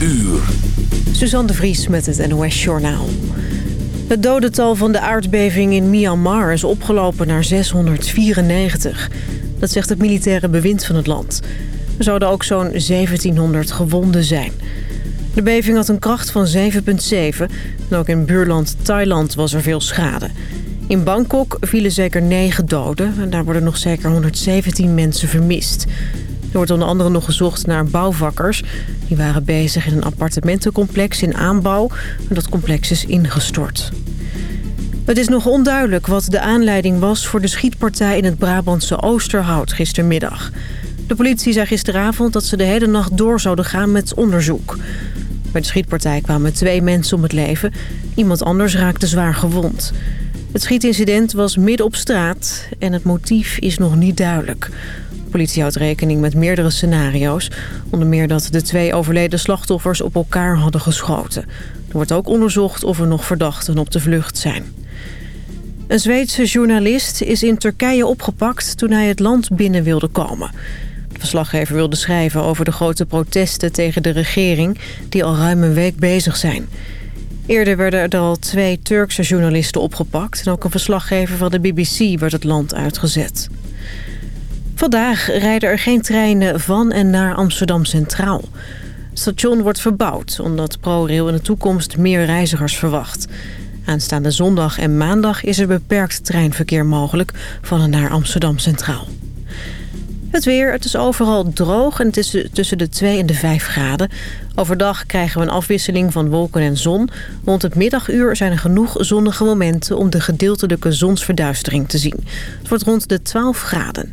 Uur. Suzanne de Vries met het NOS Journaal. Het dodental van de aardbeving in Myanmar is opgelopen naar 694. Dat zegt het militaire bewind van het land. Er zouden ook zo'n 1700 gewonden zijn. De beving had een kracht van 7,7. En ook in buurland Thailand was er veel schade. In Bangkok vielen zeker 9 doden. En daar worden nog zeker 117 mensen vermist. Er wordt onder andere nog gezocht naar bouwvakkers. Die waren bezig in een appartementencomplex in aanbouw. En dat complex is ingestort. Het is nog onduidelijk wat de aanleiding was voor de schietpartij in het Brabantse Oosterhout gistermiddag. De politie zei gisteravond dat ze de hele nacht door zouden gaan met onderzoek. Bij de schietpartij kwamen twee mensen om het leven. Iemand anders raakte zwaar gewond. Het schietincident was midden op straat en het motief is nog niet duidelijk politie houdt rekening met meerdere scenario's. Onder meer dat de twee overleden slachtoffers op elkaar hadden geschoten. Er wordt ook onderzocht of er nog verdachten op de vlucht zijn. Een Zweedse journalist is in Turkije opgepakt toen hij het land binnen wilde komen. De verslaggever wilde schrijven over de grote protesten tegen de regering... die al ruim een week bezig zijn. Eerder werden er al twee Turkse journalisten opgepakt... en ook een verslaggever van de BBC werd het land uitgezet. Vandaag rijden er geen treinen van en naar Amsterdam Centraal. Het station wordt verbouwd omdat ProRail in de toekomst meer reizigers verwacht. Aanstaande zondag en maandag is er beperkt treinverkeer mogelijk van en naar Amsterdam Centraal. Het weer, het is overal droog en het is tussen de 2 en de 5 graden. Overdag krijgen we een afwisseling van wolken en zon. Rond het middaguur zijn er genoeg zonnige momenten om de gedeeltelijke zonsverduistering te zien. Het wordt rond de 12 graden.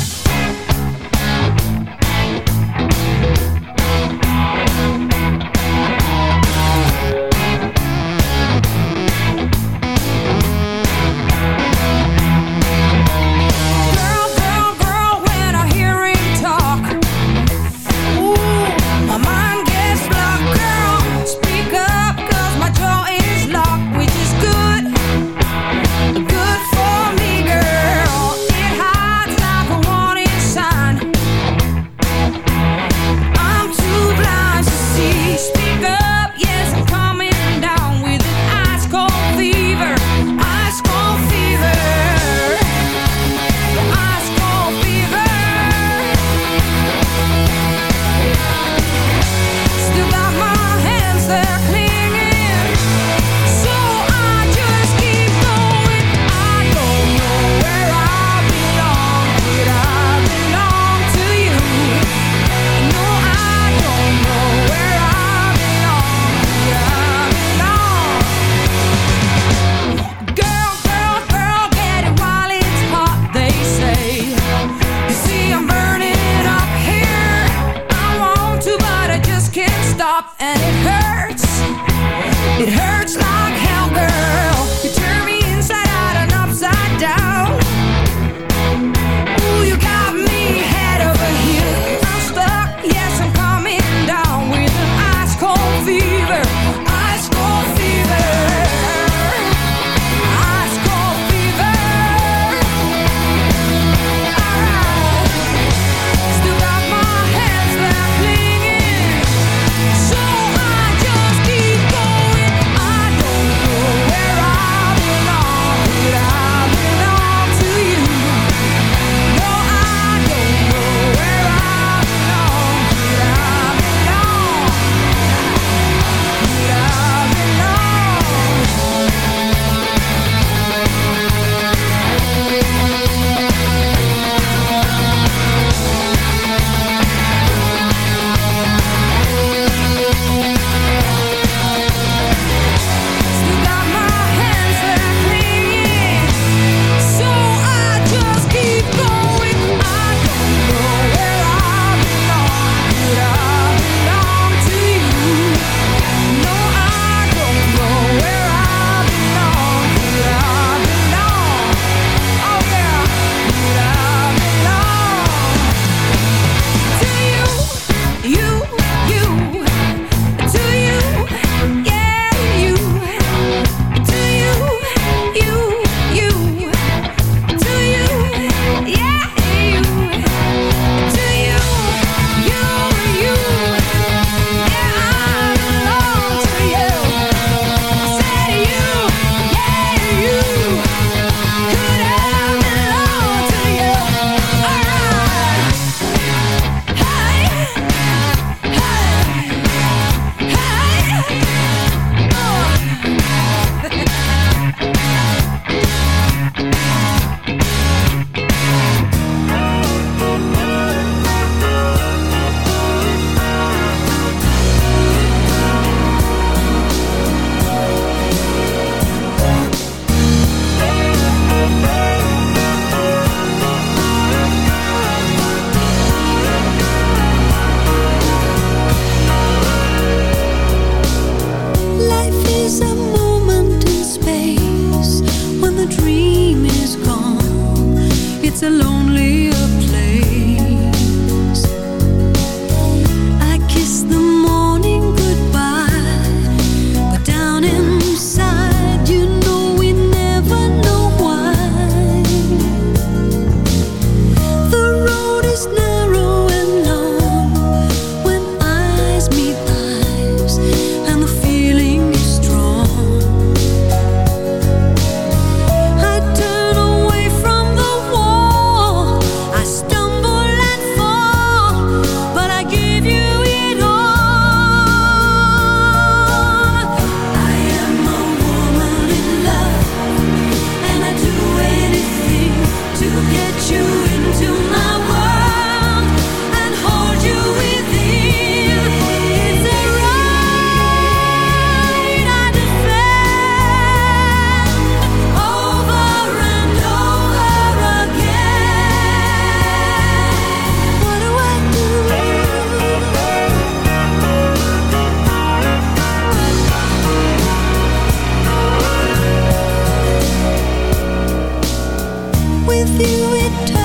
with you it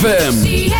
ZFM.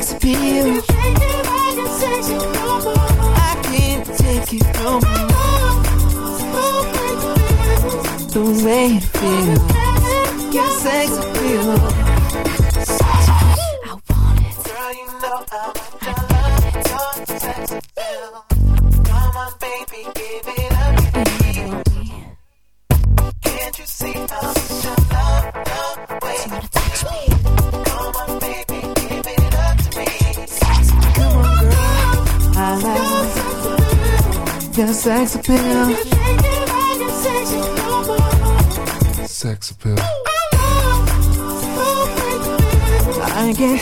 experience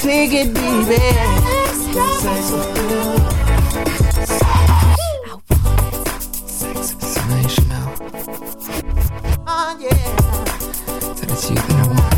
Click it, baby. Sex Chanel. Oh yeah. That it's you that I want.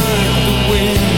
like the wind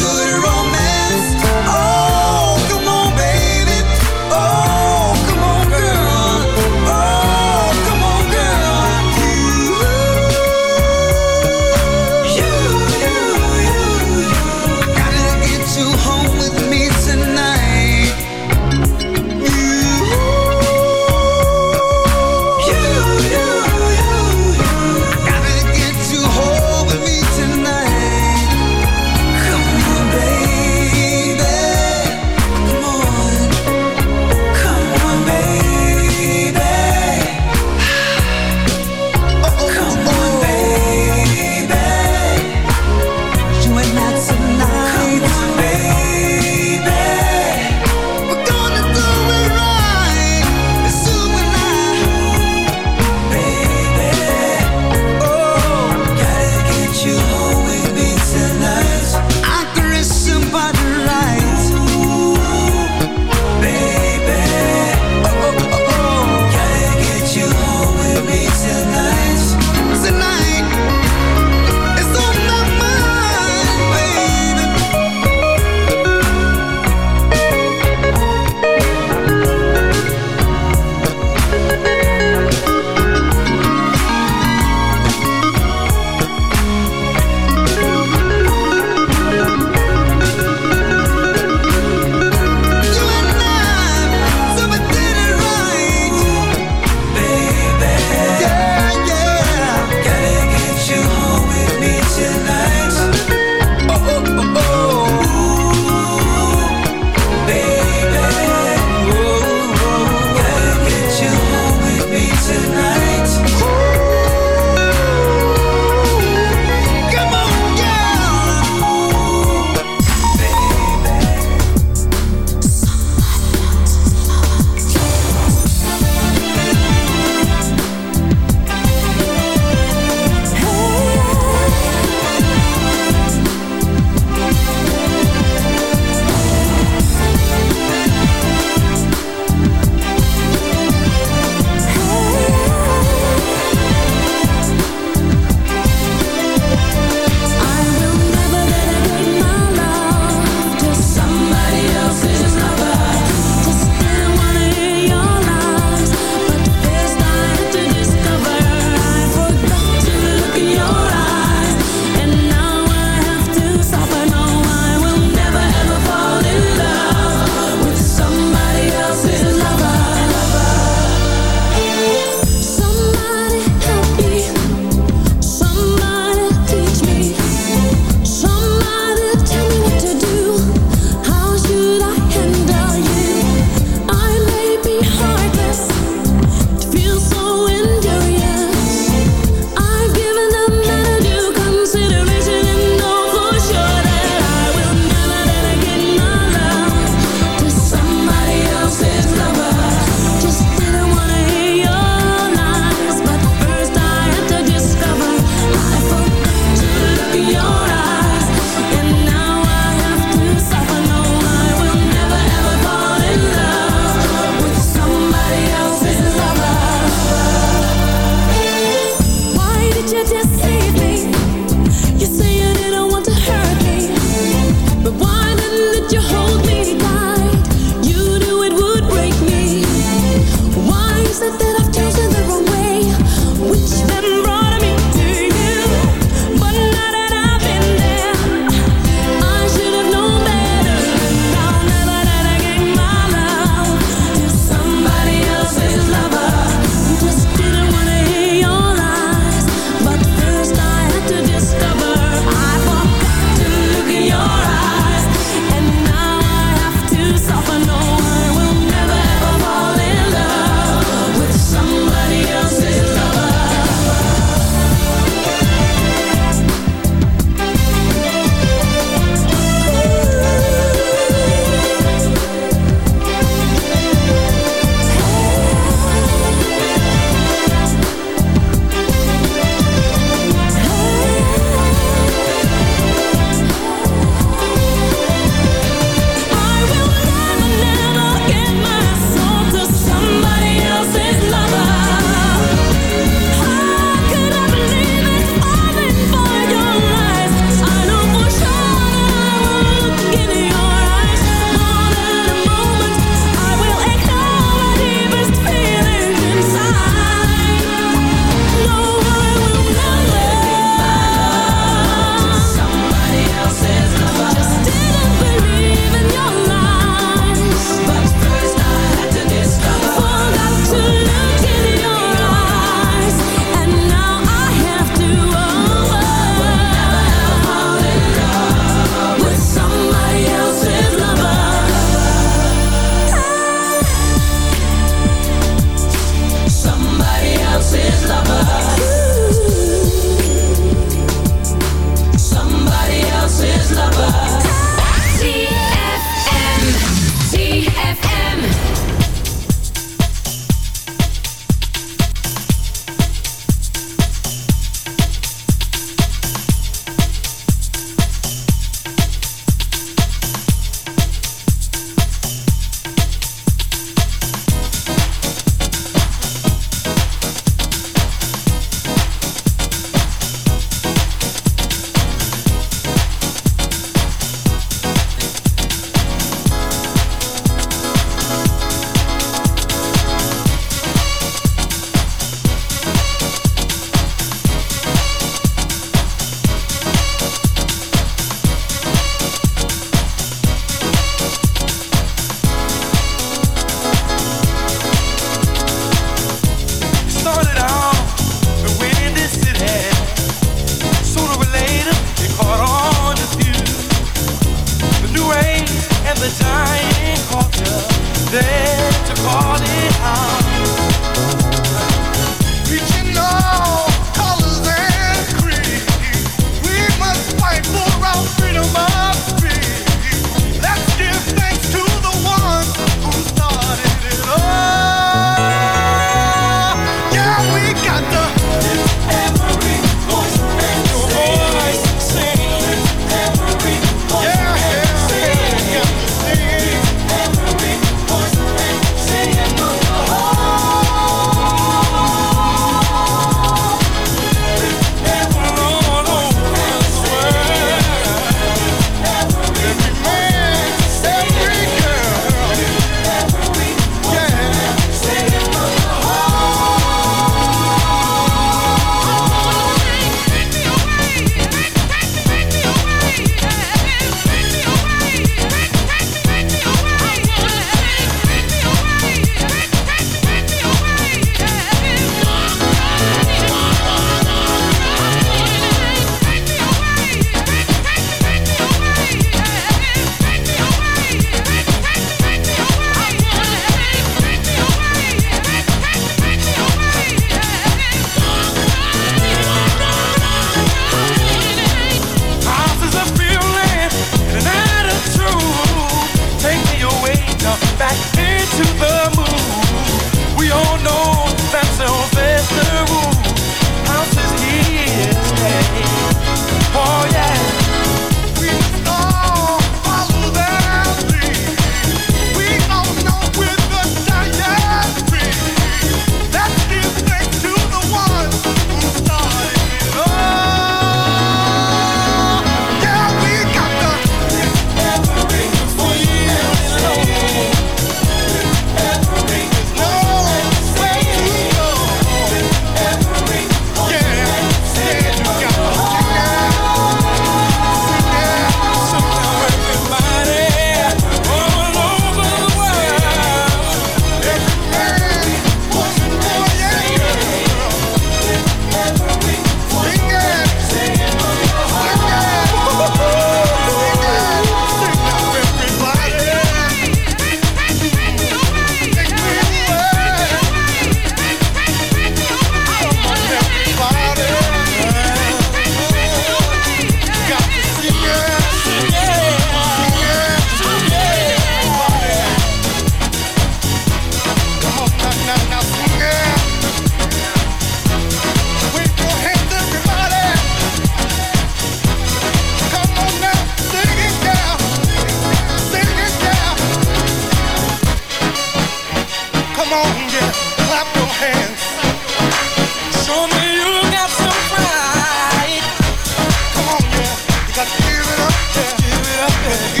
gotta give it up, let give it up,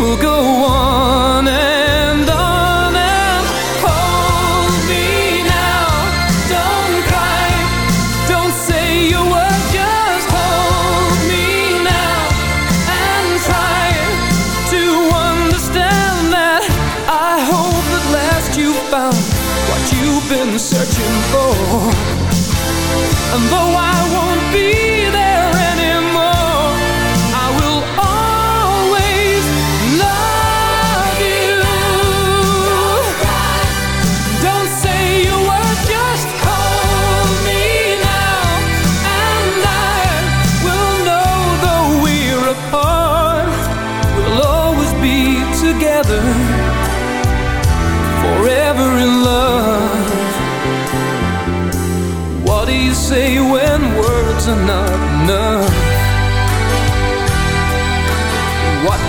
will go on